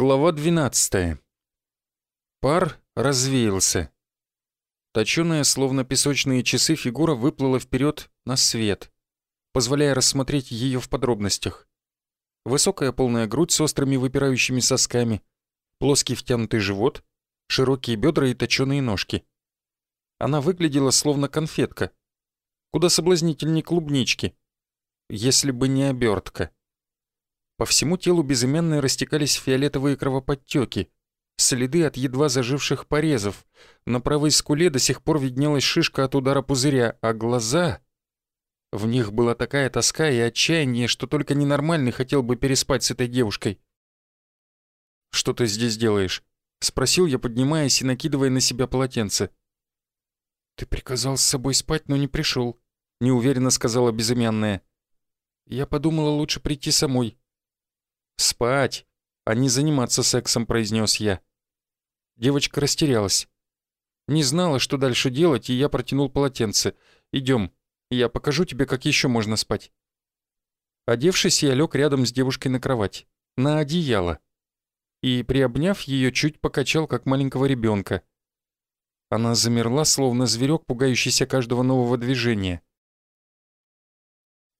Глава 12. Пар развеялся. Точёная, словно песочные часы, фигура выплыла вперед на свет, позволяя рассмотреть ее в подробностях. Высокая полная грудь с острыми выпирающими сосками, плоский втянутый живот, широкие бедра и точёные ножки. Она выглядела словно конфетка, куда соблазнительней клубнички, если бы не обертка. По всему телу безымянной растекались фиолетовые кровоподтеки, следы от едва заживших порезов. На правой скуле до сих пор виднелась шишка от удара пузыря, а глаза... В них была такая тоска и отчаяние, что только ненормальный хотел бы переспать с этой девушкой. «Что ты здесь делаешь?» — спросил я, поднимаясь и накидывая на себя полотенце. «Ты приказал с собой спать, но не пришел», — неуверенно сказала безымянная. «Я подумала, лучше прийти самой. «Спать, а не заниматься сексом», — произнес я. Девочка растерялась. Не знала, что дальше делать, и я протянул полотенце. Идем, я покажу тебе, как еще можно спать. Одевшись, я лег рядом с девушкой на кровать, на одеяло. И, приобняв ее, чуть покачал, как маленького ребенка. Она замерла, словно зверек, пугающийся каждого нового движения.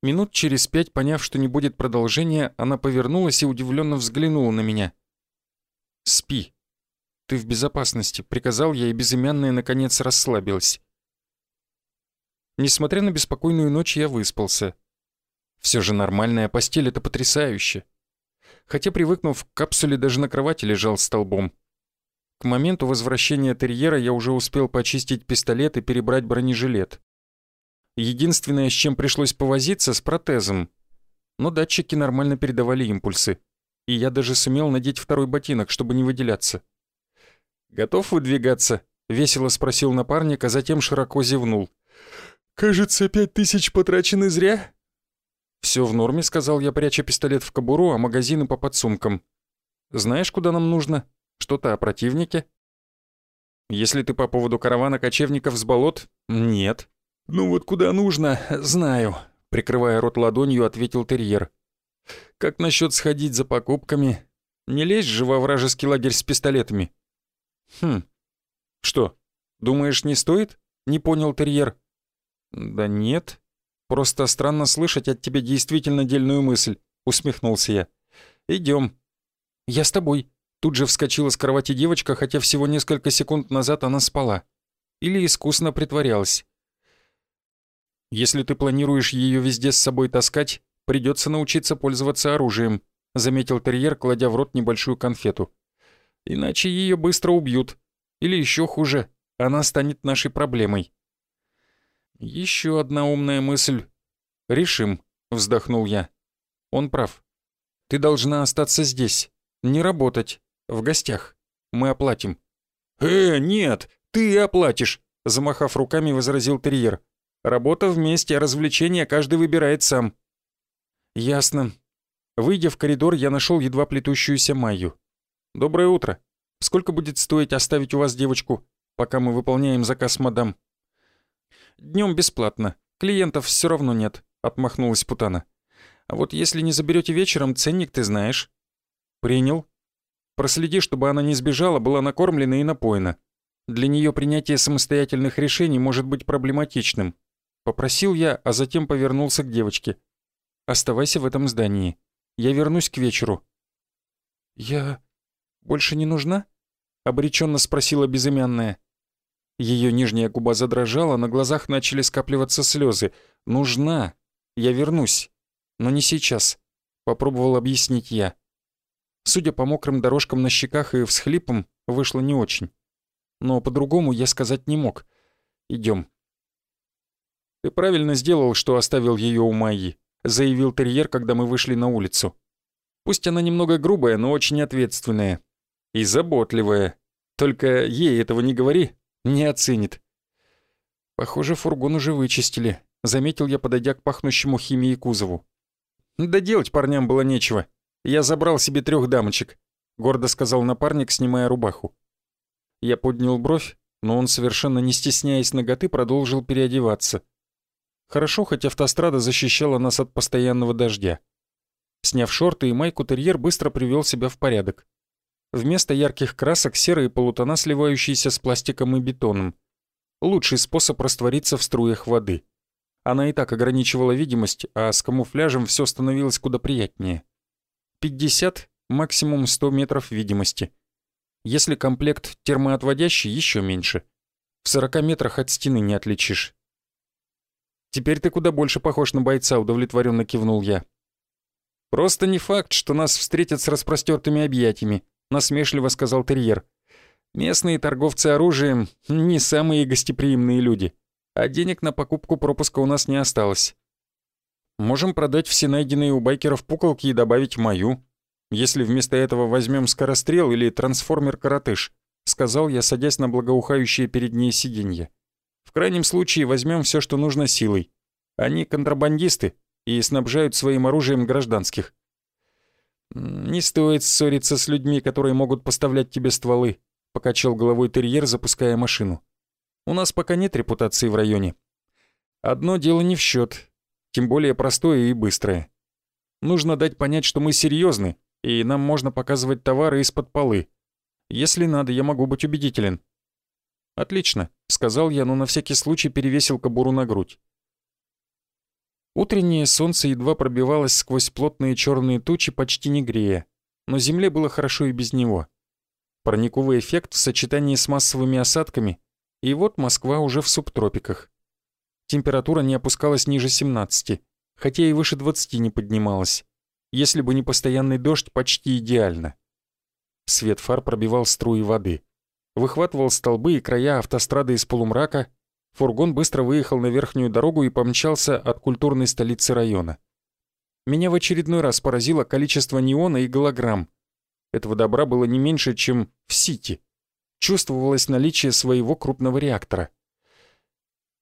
Минут через пять, поняв, что не будет продолжения, она повернулась и удивленно взглянула на меня. «Спи. Ты в безопасности», — приказал я, и безымянная, наконец, расслабилась. Несмотря на беспокойную ночь, я выспался. Все же нормальная постель — это потрясающе. Хотя, привыкнув к капсуле, даже на кровати лежал столбом. К моменту возвращения терьера я уже успел почистить пистолет и перебрать бронежилет. Единственное, с чем пришлось повозиться, с протезом. Но датчики нормально передавали импульсы. И я даже сумел надеть второй ботинок, чтобы не выделяться. «Готов выдвигаться?» — весело спросил напарник, а затем широко зевнул. «Кажется, пять тысяч потрачены зря?» «Все в норме», — сказал я, пряча пистолет в кобуру, а магазины по подсумкам. «Знаешь, куда нам нужно? Что-то о противнике?» «Если ты по поводу каравана кочевников с болот?» «Нет», «Ну вот куда нужно, знаю», — прикрывая рот ладонью, ответил терьер. «Как насчет сходить за покупками? Не лезь же во вражеский лагерь с пистолетами». «Хм. Что, думаешь, не стоит?» — не понял терьер. «Да нет. Просто странно слышать от тебя действительно дельную мысль», — усмехнулся я. Идем. «Я с тобой», — тут же вскочила с кровати девочка, хотя всего несколько секунд назад она спала. Или искусно притворялась. Если ты планируешь ее везде с собой таскать, придется научиться пользоваться оружием», — заметил терьер, кладя в рот небольшую конфету. «Иначе ее быстро убьют. Или еще хуже, она станет нашей проблемой». Еще одна умная мысль. «Решим», — вздохнул я. «Он прав. Ты должна остаться здесь, не работать, в гостях. Мы оплатим». «Э, нет, ты оплатишь», — замахав руками, возразил терьер. Работа вместе, а развлечения каждый выбирает сам». «Ясно». Выйдя в коридор, я нашел едва плетущуюся Майю. «Доброе утро. Сколько будет стоить оставить у вас девочку, пока мы выполняем заказ мадам?» Днем бесплатно. Клиентов все равно нет», — отмахнулась Путана. «А вот если не заберете вечером, ценник ты знаешь». «Принял. Проследи, чтобы она не сбежала, была накормлена и напоена. Для нее принятие самостоятельных решений может быть проблематичным. Попросил я, а затем повернулся к девочке. «Оставайся в этом здании. Я вернусь к вечеру». «Я больше не нужна?» — обреченно спросила безымянная. Ее нижняя губа задрожала, на глазах начали скапливаться слезы. «Нужна. Я вернусь. Но не сейчас», — попробовал объяснить я. Судя по мокрым дорожкам на щеках и всхлипам, вышло не очень. Но по-другому я сказать не мог. Идем. «Ты правильно сделал, что оставил ее у Майи», — заявил терьер, когда мы вышли на улицу. «Пусть она немного грубая, но очень ответственная. И заботливая. Только ей этого не говори, не оценит». «Похоже, фургон уже вычистили», — заметил я, подойдя к пахнущему химией кузову. «Да делать парням было нечего. Я забрал себе трех дамочек», — гордо сказал напарник, снимая рубаху. Я поднял бровь, но он, совершенно не стесняясь ноготы, продолжил переодеваться. Хорошо, хоть автострада защищала нас от постоянного дождя. Сняв шорты и майку, терьер быстро привел себя в порядок. Вместо ярких красок серые полутона, сливающиеся с пластиком и бетоном. Лучший способ раствориться в струях воды. Она и так ограничивала видимость, а с камуфляжем все становилось куда приятнее. 50, максимум 100 метров видимости. Если комплект термоотводящий, еще меньше. В 40 метрах от стены не отличишь. «Теперь ты куда больше похож на бойца», — удовлетворенно кивнул я. «Просто не факт, что нас встретят с распростертыми объятиями», — насмешливо сказал терьер. «Местные торговцы оружием — не самые гостеприимные люди, а денег на покупку пропуска у нас не осталось. Можем продать все найденные у байкеров пуколки и добавить мою, если вместо этого возьмем скорострел или трансформер-коротыш», — сказал я, садясь на благоухающее переднее сиденье. «В крайнем случае возьмем все, что нужно силой. Они контрабандисты, и снабжают своим оружием гражданских. «Не стоит ссориться с людьми, которые могут поставлять тебе стволы», — покачал головой терьер, запуская машину. «У нас пока нет репутации в районе. Одно дело не в счет, тем более простое и быстрое. Нужно дать понять, что мы серьезны, и нам можно показывать товары из-под полы. Если надо, я могу быть убедителен». «Отлично», — сказал я, но на всякий случай перевесил кобуру на грудь. Утреннее солнце едва пробивалось сквозь плотные черные тучи, почти не грея, но земле было хорошо и без него. Парниковый эффект в сочетании с массовыми осадками, и вот Москва уже в субтропиках. Температура не опускалась ниже 17, хотя и выше 20 не поднималась. Если бы не постоянный дождь, почти идеально. Свет фар пробивал струи воды. Выхватывал столбы и края автострады из полумрака, Фургон быстро выехал на верхнюю дорогу и помчался от культурной столицы района. Меня в очередной раз поразило количество неона и голограмм. Этого добра было не меньше, чем в Сити. Чувствовалось наличие своего крупного реактора.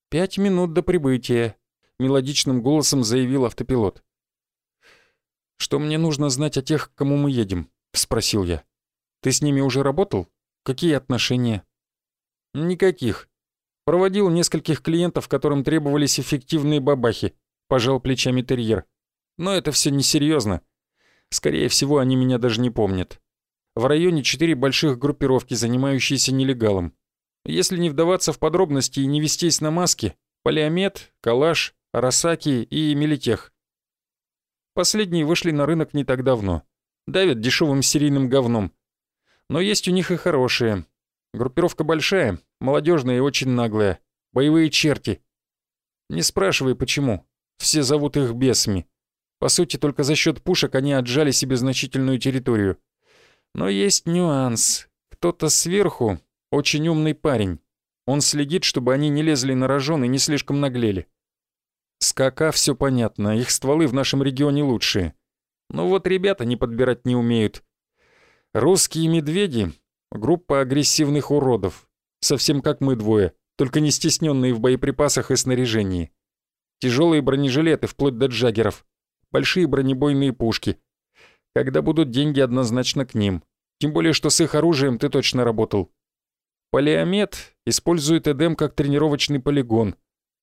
«Пять минут до прибытия», — мелодичным голосом заявил автопилот. «Что мне нужно знать о тех, к кому мы едем?» — спросил я. «Ты с ними уже работал? Какие отношения?» «Никаких», Проводил нескольких клиентов, которым требовались эффективные бабахи, пожал плечами терьер. Но это все несерьезно. Скорее всего, они меня даже не помнят. В районе четыре больших группировки, занимающиеся нелегалом. Если не вдаваться в подробности и не вестись на маски, Полиомет, Калаш, Арасаки и Мелитех. Последние вышли на рынок не так давно. Давят дешевым серийным говном. Но есть у них и хорошие. Группировка большая, молодежная и очень наглая. Боевые черти. Не спрашивай, почему. Все зовут их бесами. По сути, только за счет пушек они отжали себе значительную территорию. Но есть нюанс. Кто-то сверху очень умный парень. Он следит, чтобы они не лезли на рожон и не слишком наглели. С КК все понятно, их стволы в нашем регионе лучшие. Но вот ребята не подбирать не умеют. Русские медведи Группа агрессивных уродов. Совсем как мы двое, только не стесненные в боеприпасах и снаряжении. Тяжелые бронежилеты вплоть до джаггеров. Большие бронебойные пушки. Когда будут деньги, однозначно к ним. Тем более, что с их оружием ты точно работал. Полиомет использует Эдем как тренировочный полигон.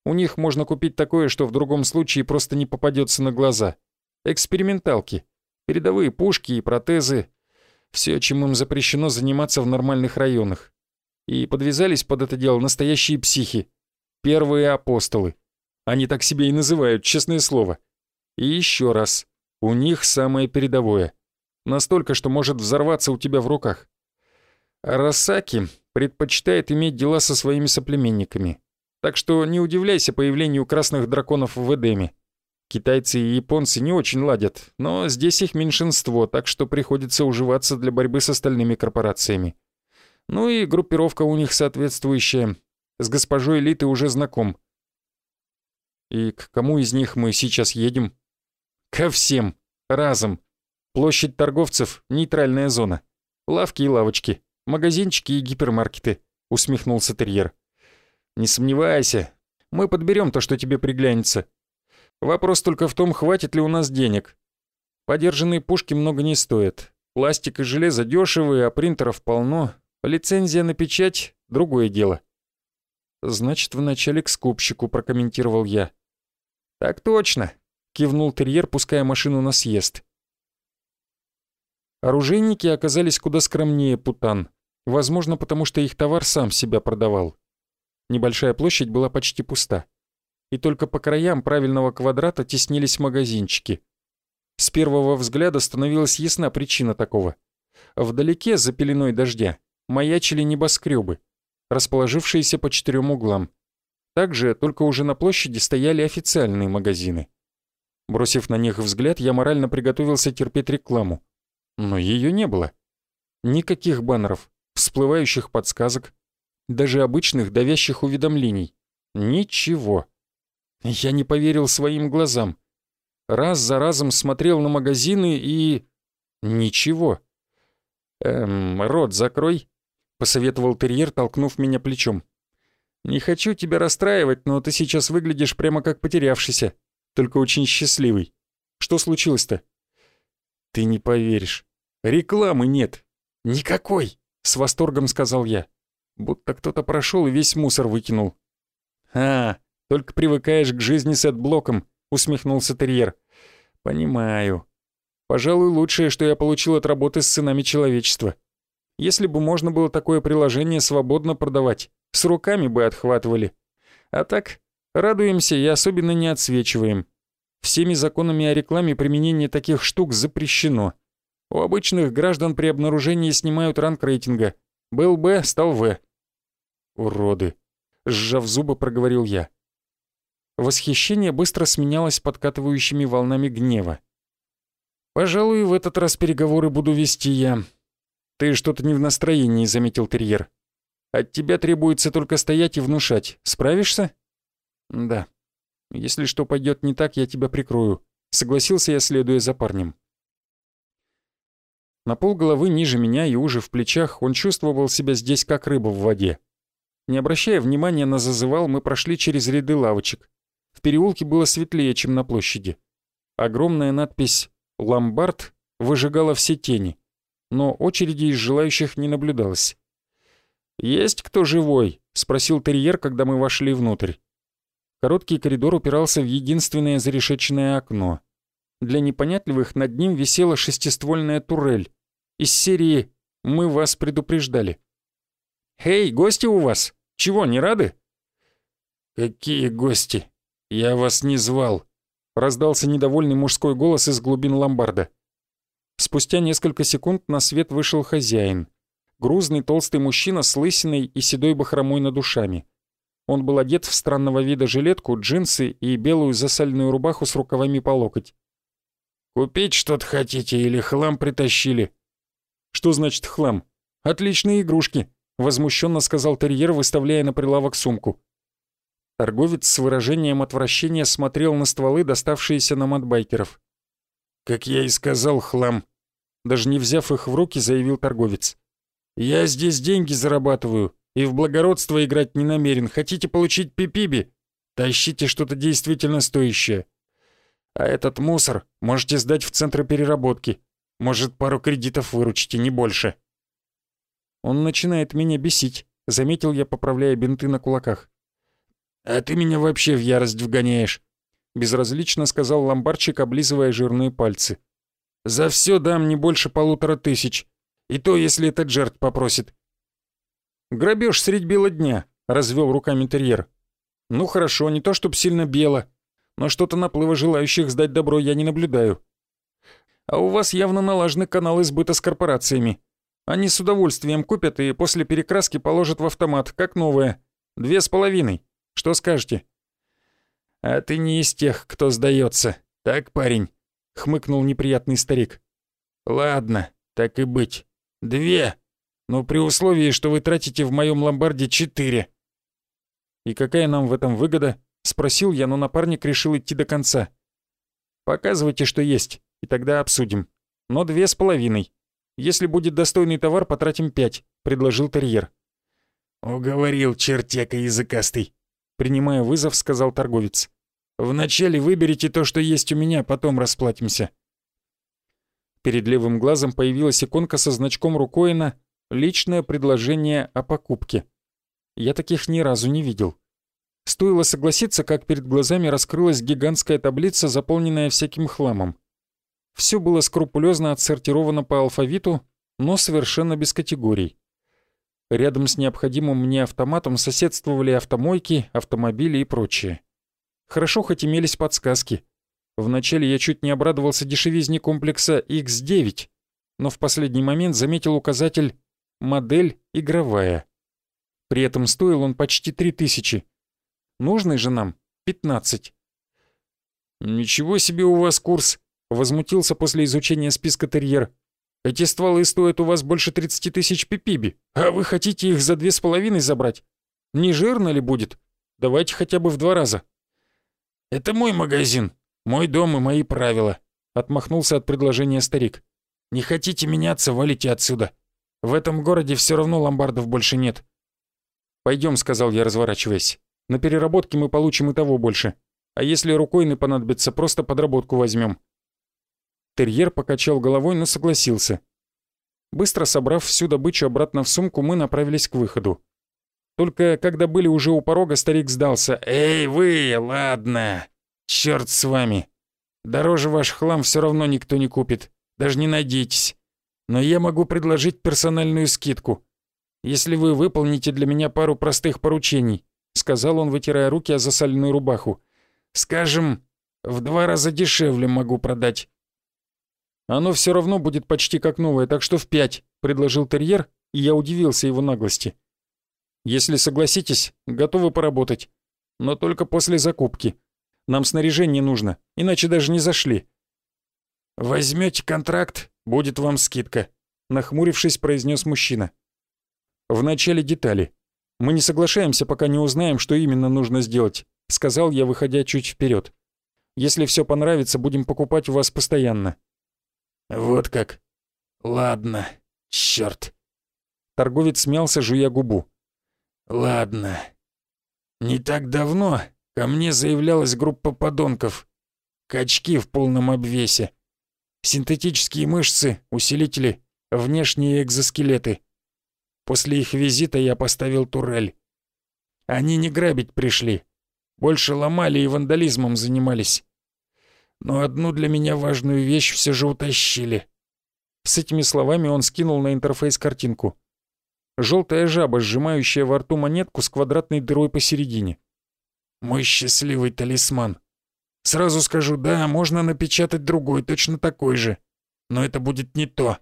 У них можно купить такое, что в другом случае просто не попадется на глаза. Эксперименталки. Передовые пушки и протезы, все, чем им запрещено заниматься в нормальных районах. И подвязались под это дело настоящие психи. Первые апостолы. Они так себя и называют, честное слово. И еще раз. У них самое передовое. Настолько, что может взорваться у тебя в руках. А предпочитает иметь дела со своими соплеменниками. Так что не удивляйся появлению красных драконов в Эдеме. Китайцы и японцы не очень ладят, но здесь их меньшинство, так что приходится уживаться для борьбы с остальными корпорациями. Ну и группировка у них соответствующая. С госпожой Элиты уже знаком. И к кому из них мы сейчас едем? Ко всем. Разом. Площадь торговцев — нейтральная зона. Лавки и лавочки. Магазинчики и гипермаркеты. Усмехнулся терьер. Не сомневайся. Мы подберем то, что тебе приглянется. Вопрос только в том, хватит ли у нас денег. Подержанные пушки много не стоят. Пластик и железо дешевые, а принтеров полно. Лицензия на печать — другое дело. «Значит, вначале к скупщику», — прокомментировал я. «Так точно», — кивнул терьер, пуская машину на съезд. Оружейники оказались куда скромнее путан, возможно, потому что их товар сам себя продавал. Небольшая площадь была почти пуста. И только по краям правильного квадрата теснились магазинчики. С первого взгляда становилась ясна причина такого. Вдалеке, за пеленой дождя, маячили небоскребы, расположившиеся по четырем углам. Также, только уже на площади стояли официальные магазины. Бросив на них взгляд, я морально приготовился терпеть рекламу. Но ее не было. Никаких баннеров, всплывающих подсказок, даже обычных давящих уведомлений. Ничего. Я не поверил своим глазам. Раз за разом смотрел на магазины и... Ничего. «Эм, рот закрой», — посоветовал терьер, толкнув меня плечом. «Не хочу тебя расстраивать, но ты сейчас выглядишь прямо как потерявшийся, только очень счастливый. Что случилось-то?» «Ты не поверишь. Рекламы нет. Никакой!» — с восторгом сказал я. Будто кто-то прошел и весь мусор выкинул. «А, только привыкаешь к жизни с адблоком», — усмехнулся терьер. «Понимаю. Пожалуй, лучшее, что я получил от работы с сынами человечества. Если бы можно было такое приложение свободно продавать, с руками бы отхватывали. А так, радуемся и особенно не отсвечиваем. Всеми законами о рекламе применение таких штук запрещено. У обычных граждан при обнаружении снимают ранг рейтинга. Был Б, стал В. «Уроды!» — сжав зубы, проговорил я. Восхищение быстро сменялось подкатывающими волнами гнева. «Пожалуй, в этот раз переговоры буду вести я. Ты что-то не в настроении», — заметил терьер. «От тебя требуется только стоять и внушать. Справишься?» «Да. Если что пойдет не так, я тебя прикрою», — согласился я, следуя за парнем. На полголовы ниже меня и уже в плечах он чувствовал себя здесь как рыба в воде. Не обращая внимания на зазывал, мы прошли через ряды лавочек. В переулке было светлее, чем на площади. Огромная надпись «Ломбард» выжигала все тени, но очереди из желающих не наблюдалось. «Есть кто живой?» — спросил терьер, когда мы вошли внутрь. Короткий коридор упирался в единственное зарешеченное окно. Для непонятливых над ним висела шестиствольная турель. Из серии «Мы вас предупреждали». «Эй, гости у вас! Чего, не рады?» «Какие гости? Я вас не звал!» Раздался недовольный мужской голос из глубин ломбарда. Спустя несколько секунд на свет вышел хозяин. Грузный толстый мужчина с лысиной и седой бахромой над душами. Он был одет в странного вида жилетку, джинсы и белую засальную рубаху с рукавами по локоть. «Купить что-то хотите или хлам притащили?» «Что значит хлам? Отличные игрушки», — возмущенно сказал терьер, выставляя на прилавок сумку. Торговец с выражением отвращения смотрел на стволы, доставшиеся нам от байкеров. «Как я и сказал, хлам!» Даже не взяв их в руки, заявил торговец. «Я здесь деньги зарабатываю и в благородство играть не намерен. Хотите получить пипиби? Тащите что-то действительно стоящее. А этот мусор можете сдать в центр переработки. Может, пару кредитов выручите, не больше». «Он начинает меня бесить», — заметил я, поправляя бинты на кулаках. «А ты меня вообще в ярость вгоняешь», — безразлично сказал ломбарчик, облизывая жирные пальцы. «За все дам не больше полутора тысяч. И то, если этот жертв попросит». «Грабеж средь бела дня», — развел руками терьер. «Ну хорошо, не то чтоб сильно бело, но что-то наплыва желающих сдать добро я не наблюдаю. А у вас явно налажены каналы сбыта с корпорациями. Они с удовольствием купят и после перекраски положат в автомат, как новое. Две с половиной. Что скажете?» «А ты не из тех, кто сдается, так, парень?» — хмыкнул неприятный старик. «Ладно, так и быть. Две, но при условии, что вы тратите в моем ломбарде четыре». «И какая нам в этом выгода?» — спросил я, но напарник решил идти до конца. «Показывайте, что есть, и тогда обсудим. Но две с половиной. Если будет достойный товар, потратим пять», — предложил терьер. «Уговорил чертяка языкастый», Принимая вызов, сказал торговец. «Вначале выберите то, что есть у меня, потом расплатимся». Перед левым глазом появилась иконка со значком Рукоина «Личное предложение о покупке». Я таких ни разу не видел. Стоило согласиться, как перед глазами раскрылась гигантская таблица, заполненная всяким хламом. Все было скрупулезно отсортировано по алфавиту, но совершенно без категорий. Рядом с необходимым мне автоматом соседствовали автомойки, автомобили и прочее. Хорошо хоть имелись подсказки. Вначале я чуть не обрадовался дешевизне комплекса X9, но в последний момент заметил указатель «Модель игровая». При этом стоил он почти 3000. Нужный же нам 15. «Ничего себе у вас курс!» — возмутился после изучения списка терьер. «Эти стволы стоят у вас больше 30 тысяч пипиби, а вы хотите их за две с половиной забрать? Не жирно ли будет? Давайте хотя бы в два раза». «Это мой магазин, мой дом и мои правила», — отмахнулся от предложения старик. «Не хотите меняться, валите отсюда. В этом городе все равно ломбардов больше нет». «Пойдем», — сказал я, разворачиваясь. «На переработке мы получим и того больше. А если рукойный понадобится, просто подработку возьмем. Терьер покачал головой, но согласился. Быстро собрав всю добычу обратно в сумку, мы направились к выходу. Только когда были уже у порога, старик сдался. «Эй, вы, ладно! Черт с вами! Дороже ваш хлам все равно никто не купит. Даже не надейтесь. Но я могу предложить персональную скидку. Если вы выполните для меня пару простых поручений», — сказал он, вытирая руки о засаленную рубаху. «Скажем, в два раза дешевле могу продать. «Оно все равно будет почти как новое, так что в пять», — предложил терьер, и я удивился его наглости. «Если согласитесь, готовы поработать. Но только после закупки. Нам снаряжение нужно, иначе даже не зашли». Возьмете контракт, будет вам скидка», — нахмурившись, произнес мужчина. «В начале детали. Мы не соглашаемся, пока не узнаем, что именно нужно сделать», — сказал я, выходя чуть вперед. «Если все понравится, будем покупать у вас постоянно». «Вот как? Ладно, чёрт!» Торговец смялся, жуя губу. «Ладно. Не так давно ко мне заявлялась группа подонков. Качки в полном обвесе. Синтетические мышцы, усилители, внешние экзоскелеты. После их визита я поставил турель. Они не грабить пришли. Больше ломали и вандализмом занимались но одну для меня важную вещь все же утащили». С этими словами он скинул на интерфейс картинку. Желтая жаба, сжимающая во рту монетку с квадратной дырой посередине. «Мой счастливый талисман. Сразу скажу, да, можно напечатать другой, точно такой же. Но это будет не то.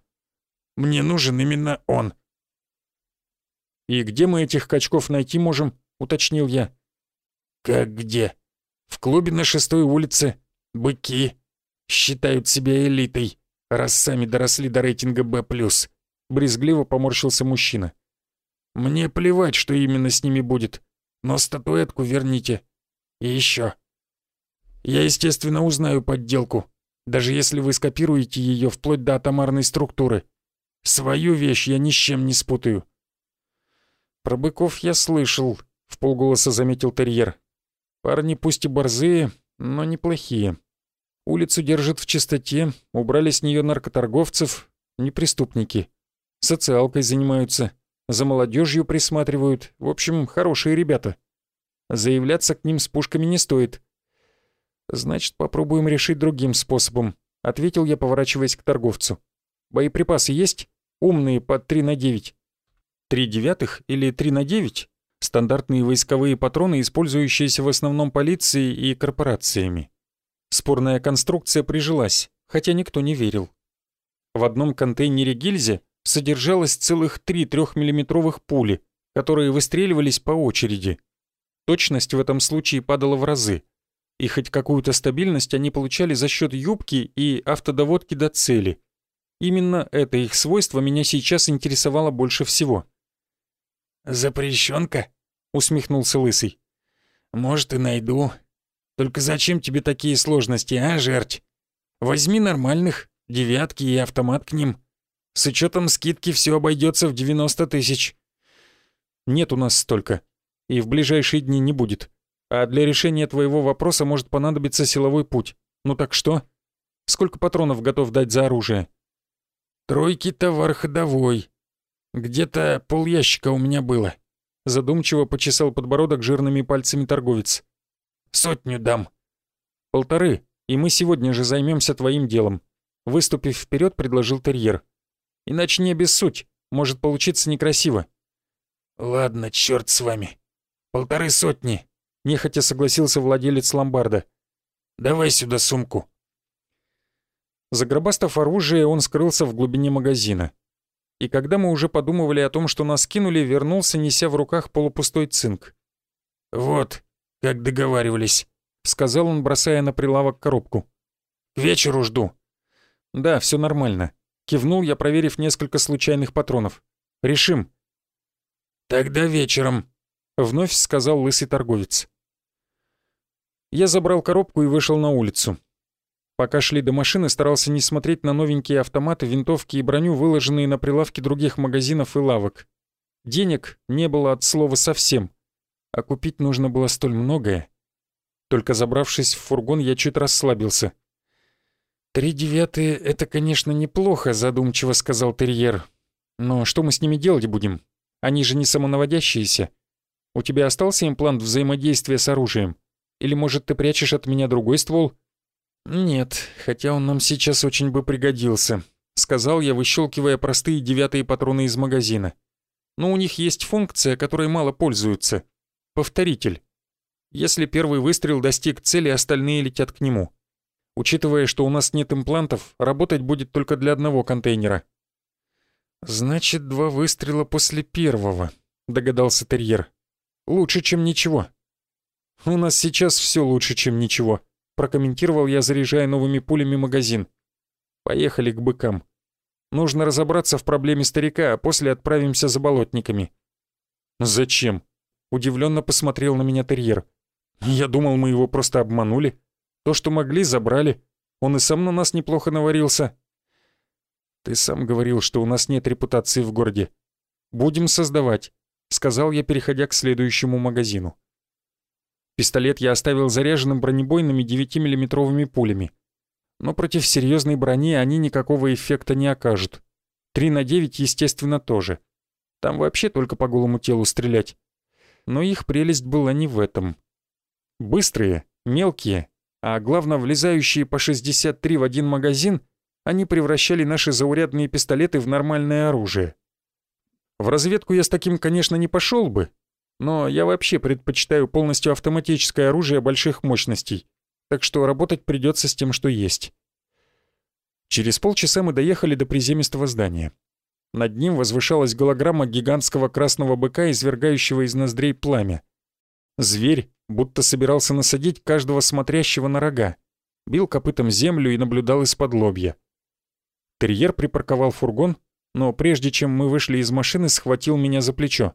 Мне нужен именно он». «И где мы этих качков найти можем?» — уточнил я. «Как где? В клубе на шестой улице. Быки считают себя элитой, раз сами доросли до рейтинга «Б+,» — брезгливо поморщился мужчина. «Мне плевать, что именно с ними будет, но статуэтку верните. И еще. Я, естественно, узнаю подделку, даже если вы скопируете ее вплоть до атомарной структуры. Свою вещь я ни с чем не спутаю». «Про быков я слышал», — в полголоса заметил терьер. «Парни пусть и борзые, но неплохие. Улицу держат в чистоте, убрали с нее наркоторговцев, не преступники. Социалкой занимаются, за молодежью присматривают. В общем, хорошие ребята. Заявляться к ним с пушками не стоит. Значит, попробуем решить другим способом, ответил я, поворачиваясь к торговцу. Боеприпасы есть? Умные под 3 на 9. 3 девятых или 3 на 9? Стандартные войсковые патроны, использующиеся в основном полицией и корпорациями. Спорная конструкция прижилась, хотя никто не верил. В одном контейнере гильзе содержалось целых три трехмиллиметровых пули, которые выстреливались по очереди. Точность в этом случае падала в разы, и хоть какую-то стабильность они получали за счет юбки и автодоводки до цели. Именно это их свойство меня сейчас интересовало больше всего. «Запрещенка?» — усмехнулся Лысый. «Может, и найду, только зачем тебе такие сложности, а, жерть? Возьми нормальных, девятки и автомат к ним. С учетом скидки все обойдется в 90 тысяч. Нет у нас столько. И в ближайшие дни не будет. А для решения твоего вопроса может понадобиться силовой путь. Ну так что? Сколько патронов готов дать за оружие? Тройки товар ходовой. Где-то пол ящика у меня было. Задумчиво почесал подбородок жирными пальцами торговец. Сотню дам». «Полторы, и мы сегодня же займемся твоим делом. Выступив вперед, предложил терьер. «Иначе не обессудь, может получиться некрасиво». «Ладно, черт с вами. Полторы сотни», — нехотя согласился владелец ломбарда. «Давай сюда сумку». Загробастав оружие, он скрылся в глубине магазина. И когда мы уже подумывали о том, что нас кинули, вернулся, неся в руках полупустой цинк. «Вот, как договаривались», — сказал он, бросая на прилавок коробку. «К вечеру жду». «Да, все нормально», — кивнул я, проверив несколько случайных патронов. «Решим». «Тогда вечером», — вновь сказал лысый торговец. Я забрал коробку и вышел на улицу. Пока шли до машины, старался не смотреть на новенькие автоматы, винтовки и броню, выложенные на прилавке других магазинов и лавок. Денег не было от слова совсем, а купить нужно было столь многое. Только забравшись в фургон, я чуть расслабился. «Три девятые — это, конечно, неплохо», — задумчиво сказал терьер. «Но что мы с ними делать будем? Они же не самонаводящиеся. У тебя остался имплант взаимодействия с оружием? Или, может, ты прячешь от меня другой ствол?» «Нет, хотя он нам сейчас очень бы пригодился», — сказал я, выщелкивая простые девятые патроны из магазина. «Но у них есть функция, которой мало пользуются. Повторитель. Если первый выстрел достиг цели, остальные летят к нему. Учитывая, что у нас нет имплантов, работать будет только для одного контейнера». «Значит, два выстрела после первого», — догадался терьер. «Лучше, чем ничего». «У нас сейчас все лучше, чем ничего», прокомментировал я, заряжая новыми пулями магазин. Поехали к быкам. Нужно разобраться в проблеме старика, а после отправимся за болотниками. Зачем? Удивленно посмотрел на меня терьер. Я думал, мы его просто обманули. То, что могли, забрали. Он и сам на нас неплохо наварился. Ты сам говорил, что у нас нет репутации в городе. Будем создавать, сказал я, переходя к следующему магазину. Пистолет я оставил заряженным бронебойными 9-миллиметровыми пулями. Но против серьезной брони они никакого эффекта не окажут. 3 на 9, естественно, тоже. Там вообще только по голому телу стрелять. Но их прелесть была не в этом. Быстрые, мелкие, а главное влезающие по 63 в один магазин, они превращали наши заурядные пистолеты в нормальное оружие. В разведку я с таким, конечно, не пошел бы, но я вообще предпочитаю полностью автоматическое оружие больших мощностей, так что работать придется с тем, что есть. Через полчаса мы доехали до приземистого здания. Над ним возвышалась голограмма гигантского красного быка, извергающего из ноздрей пламя. Зверь будто собирался насадить каждого смотрящего на рога, бил копытом землю и наблюдал из-под лобья. Терьер припарковал фургон, но прежде чем мы вышли из машины, схватил меня за плечо.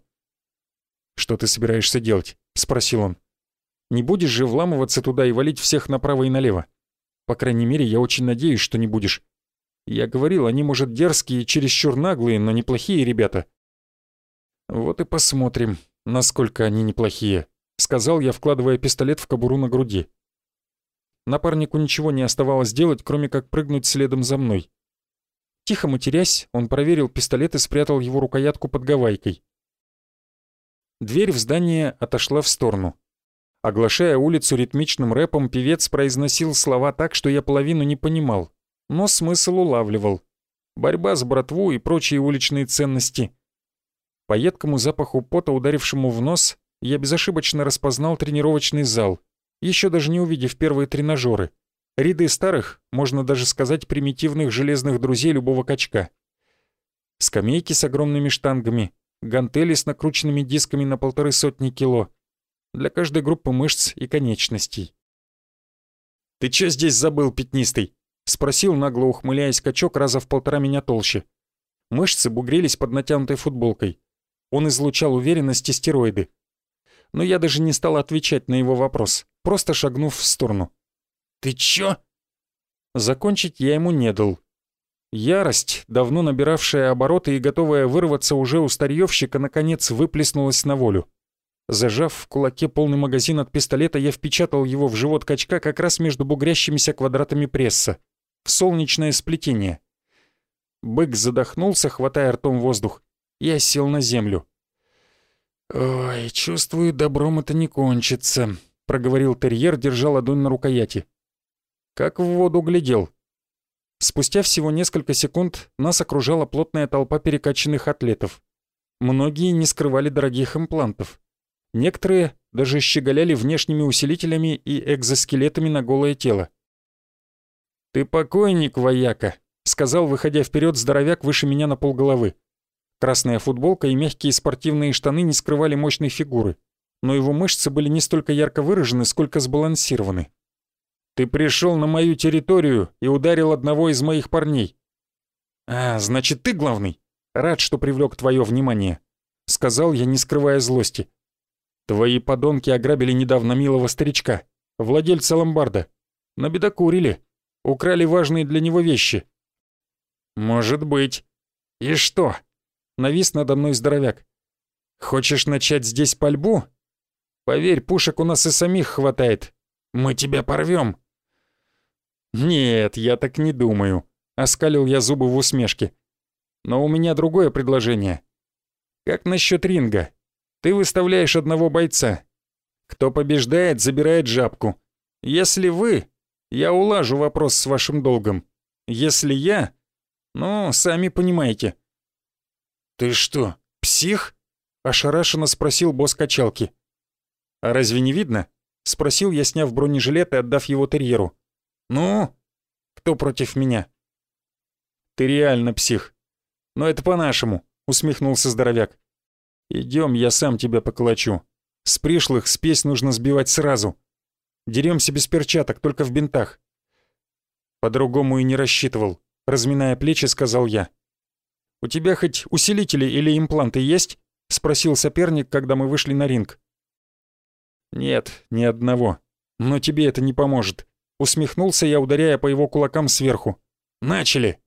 «Что ты собираешься делать?» — спросил он. «Не будешь же вламываться туда и валить всех направо и налево? По крайней мере, я очень надеюсь, что не будешь. Я говорил, они, может, дерзкие чересчур наглые, но неплохие ребята». «Вот и посмотрим, насколько они неплохие», — сказал я, вкладывая пистолет в кобуру на груди. Напарнику ничего не оставалось делать, кроме как прыгнуть следом за мной. Тихо матерясь, он проверил пистолет и спрятал его рукоятку под гавайкой. Дверь в здание отошла в сторону. Оглашая улицу ритмичным рэпом, певец произносил слова так, что я половину не понимал, но смысл улавливал. Борьба с братву и прочие уличные ценности. По едкому запаху пота, ударившему в нос, я безошибочно распознал тренировочный зал, еще даже не увидев первые тренажеры. Ряды старых, можно даже сказать, примитивных железных друзей любого качка. Скамейки с огромными штангами, гантели с накрученными дисками на полторы сотни кило. Для каждой группы мышц и конечностей. «Ты чё здесь забыл, пятнистый?» — спросил, нагло ухмыляясь качок раза в полтора меня толще. Мышцы бугрились под натянутой футболкой. Он излучал уверенность и стероиды. Но я даже не стал отвечать на его вопрос, просто шагнув в сторону. «Ты чё?» Закончить я ему не дал. Ярость, давно набиравшая обороты и готовая вырваться уже у старьевщика, наконец выплеснулась на волю. Зажав в кулаке полный магазин от пистолета, я впечатал его в живот качка как раз между бугрящимися квадратами пресса, в солнечное сплетение. Бык задохнулся, хватая ртом воздух, и осел на землю. «Ой, чувствую, добром это не кончится», — проговорил терьер, держа ладонь на рукояти. «Как в воду глядел», Спустя всего несколько секунд нас окружала плотная толпа перекачанных атлетов. Многие не скрывали дорогих имплантов. Некоторые даже щеголяли внешними усилителями и экзоскелетами на голое тело. «Ты покойник, вояка», — сказал, выходя вперед здоровяк выше меня на полголовы. Красная футболка и мягкие спортивные штаны не скрывали мощной фигуры, но его мышцы были не столько ярко выражены, сколько сбалансированы. «Ты пришел на мою территорию и ударил одного из моих парней». «А, значит, ты главный? Рад, что привлек твое внимание», — сказал я, не скрывая злости. «Твои подонки ограбили недавно милого старичка, владельца ломбарда. Набедокурили, украли важные для него вещи». «Может быть. И что?» Навис надо мной здоровяк. «Хочешь начать здесь пальбу? Поверь, пушек у нас и самих хватает. Мы тебя порвем. «Нет, я так не думаю», — оскалил я зубы в усмешке. «Но у меня другое предложение. Как насчет ринга? Ты выставляешь одного бойца. Кто побеждает, забирает жабку. Если вы, я улажу вопрос с вашим долгом. Если я, ну, сами понимаете». «Ты что, псих?» — ошарашенно спросил босс качалки. «А разве не видно?» — спросил я, сняв бронежилет и отдав его терьеру. «Ну? Кто против меня?» «Ты реально псих. Но это по-нашему», — усмехнулся здоровяк. «Идем, я сам тебя поколочу. С пришлых спесь нужно сбивать сразу. Деремся без перчаток, только в бинтах». По-другому и не рассчитывал, разминая плечи, сказал я. «У тебя хоть усилители или импланты есть?» — спросил соперник, когда мы вышли на ринг. «Нет, ни одного. Но тебе это не поможет», — усмехнулся я, ударяя по его кулакам сверху. «Начали!»